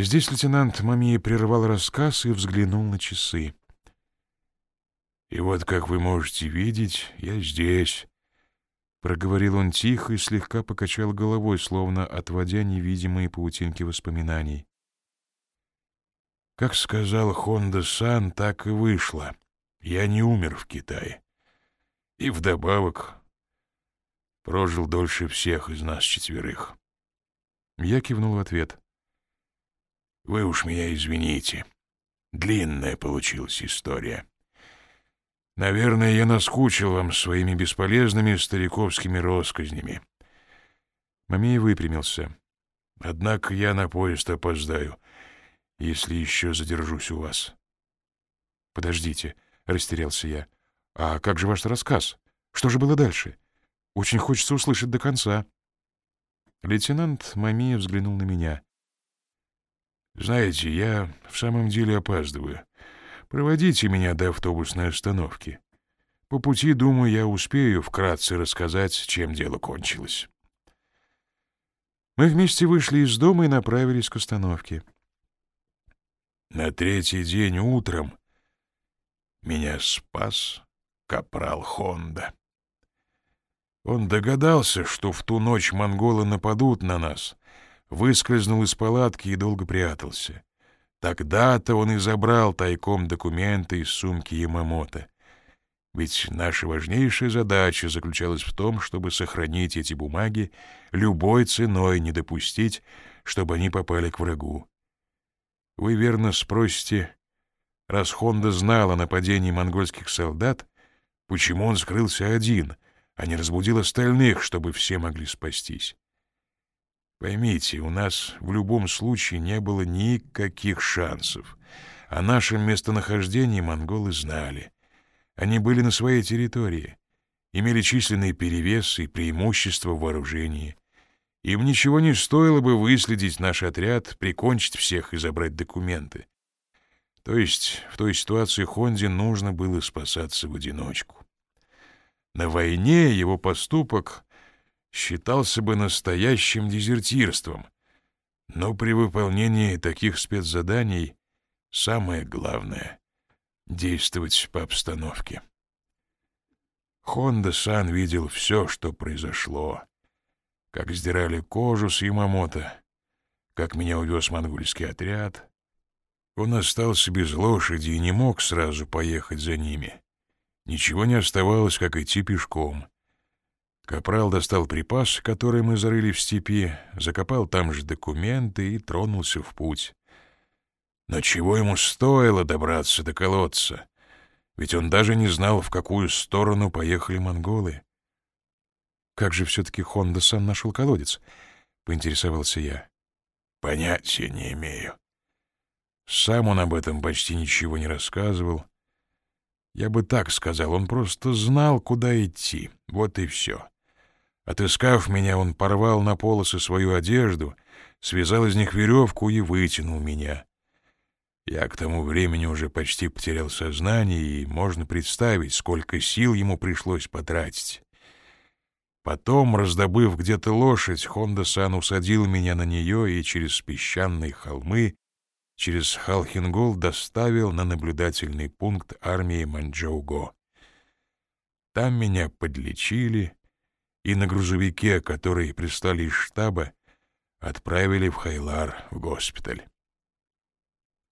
Здесь лейтенант Мамии прервал рассказ и взглянул на часы. «И вот, как вы можете видеть, я здесь», — проговорил он тихо и слегка покачал головой, словно отводя невидимые паутинки воспоминаний. «Как сказал Хонда-сан, так и вышло. Я не умер в Китае. И вдобавок прожил дольше всех из нас четверых». Я кивнул в ответ. «Вы уж меня извините. Длинная получилась история». Наверное, я наскучил вам своими бесполезными стариковскими росказнями. Мамей выпрямился. Однако я на поезд опоздаю, если еще задержусь у вас. Подождите, растерялся я. А как же ваш рассказ? Что же было дальше? Очень хочется услышать до конца. Лейтенант Мамия взглянул на меня. Знаете, я в самом деле опаздываю. Проводите меня до автобусной остановки. По пути, думаю, я успею вкратце рассказать, чем дело кончилось. Мы вместе вышли из дома и направились к остановке. На третий день утром меня спас капрал Хонда. Он догадался, что в ту ночь монголы нападут на нас, выскользнул из палатки и долго прятался. Тогда-то он и забрал тайком документы из сумки Ямамото. Ведь наша важнейшая задача заключалась в том, чтобы сохранить эти бумаги, любой ценой не допустить, чтобы они попали к врагу. Вы верно спросите, раз Хонда знал о нападении монгольских солдат, почему он скрылся один, а не разбудил остальных, чтобы все могли спастись? Поймите, у нас в любом случае не было никаких шансов. О нашем местонахождении монголы знали. Они были на своей территории, имели численный перевес и преимущество в вооружении. Им ничего не стоило бы выследить наш отряд, прикончить всех и забрать документы. То есть в той ситуации Хонде нужно было спасаться в одиночку. На войне его поступок считался бы настоящим дезертирством, но при выполнении таких спецзаданий самое главное — действовать по обстановке. Хонда-сан видел все, что произошло. Как сдирали кожу с Ямамото, как меня увез монгольский отряд. Он остался без лошади и не мог сразу поехать за ними. Ничего не оставалось, как идти пешком — Капрал достал припас, который мы зарыли в степи, закопал там же документы и тронулся в путь. Но чего ему стоило добраться до колодца? Ведь он даже не знал, в какую сторону поехали монголы. «Как же все-таки Хонда сам нашел колодец?» — поинтересовался я. «Понятия не имею. Сам он об этом почти ничего не рассказывал. Я бы так сказал, он просто знал, куда идти. Вот и все. Отыскав меня, он порвал на полосы свою одежду, связал из них веревку и вытянул меня. Я к тому времени уже почти потерял сознание, и можно представить, сколько сил ему пришлось потратить. Потом, раздобыв где-то лошадь, Хонда-сан усадил меня на нее и через песчаные холмы, через Халхингол доставил на наблюдательный пункт армии Манчжоуго. Там меня подлечили, и на грузовике, который прислали из штаба, отправили в Хайлар, в госпиталь.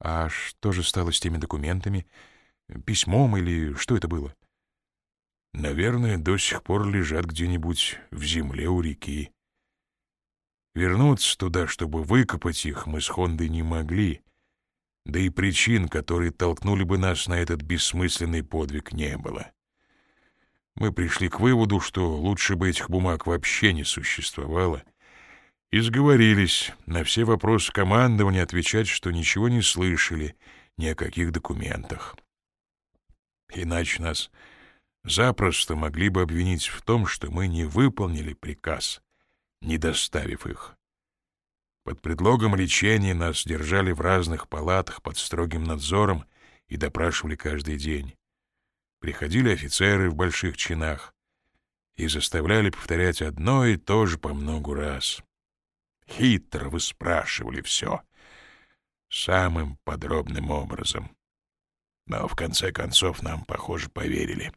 А что же стало с теми документами? Письмом или что это было? Наверное, до сих пор лежат где-нибудь в земле у реки. Вернуться туда, чтобы выкопать их, мы с Хондой не могли. Да и причин, которые толкнули бы нас на этот бессмысленный подвиг, не было. Мы пришли к выводу, что лучше бы этих бумаг вообще не существовало, и сговорились на все вопросы командования отвечать, что ничего не слышали ни о каких документах. Иначе нас запросто могли бы обвинить в том, что мы не выполнили приказ, не доставив их. Под предлогом лечения нас держали в разных палатах под строгим надзором и допрашивали каждый день приходили офицеры в больших чинах и заставляли повторять одно и то же по многу раз. Хитро вы спрашивали все. самым подробным образом. Но в конце концов нам, похоже, поверили.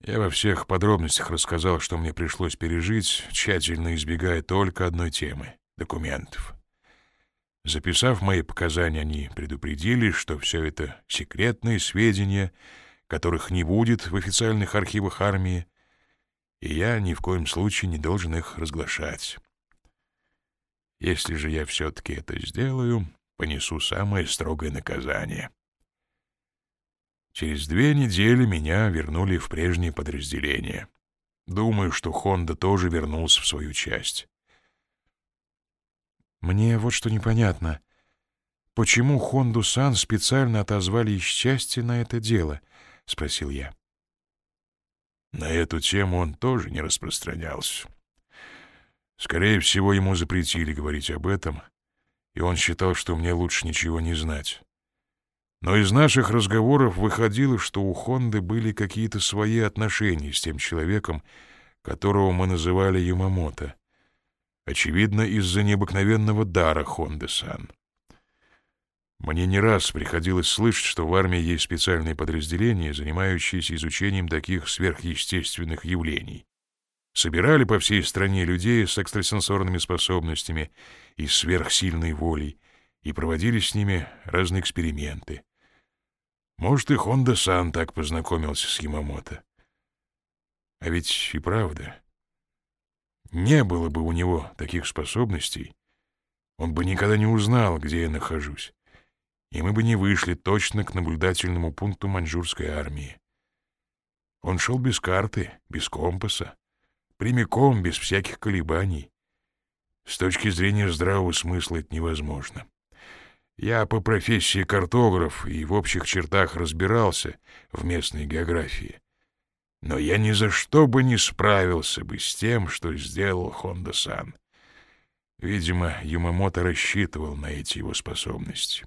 Я во всех подробностях рассказал, что мне пришлось пережить, тщательно избегая только одной темы — документов. Записав мои показания, они предупредили, что все это секретные сведения, которых не будет в официальных архивах армии, и я ни в коем случае не должен их разглашать. Если же я все-таки это сделаю, понесу самое строгое наказание. Через две недели меня вернули в прежнее подразделение. Думаю, что Хонда тоже вернулся в свою часть. Мне вот что непонятно. Почему Хонду-сан специально отозвали из части на это дело? — спросил я. На эту тему он тоже не распространялся. Скорее всего, ему запретили говорить об этом, и он считал, что мне лучше ничего не знать. Но из наших разговоров выходило, что у Хонды были какие-то свои отношения с тем человеком, которого мы называли Юмамото. Очевидно, из-за необыкновенного дара Хонды-сан. Мне не раз приходилось слышать, что в армии есть специальные подразделения, занимающиеся изучением таких сверхъестественных явлений. Собирали по всей стране людей с экстрасенсорными способностями и сверхсильной волей и проводили с ними разные эксперименты. Может, и Хонда-сан так познакомился с Ямамото. А ведь и правда, не было бы у него таких способностей, он бы никогда не узнал, где я нахожусь, и мы бы не вышли точно к наблюдательному пункту маньчжурской армии. Он шел без карты, без компаса, прямиком, без всяких колебаний. С точки зрения здравого смысла это невозможно. Я по профессии картограф и в общих чертах разбирался в местной географии. Но я ни за что бы не справился бы с тем, что сделал Хонда-сан. Видимо, Юмамото рассчитывал на эти его способности.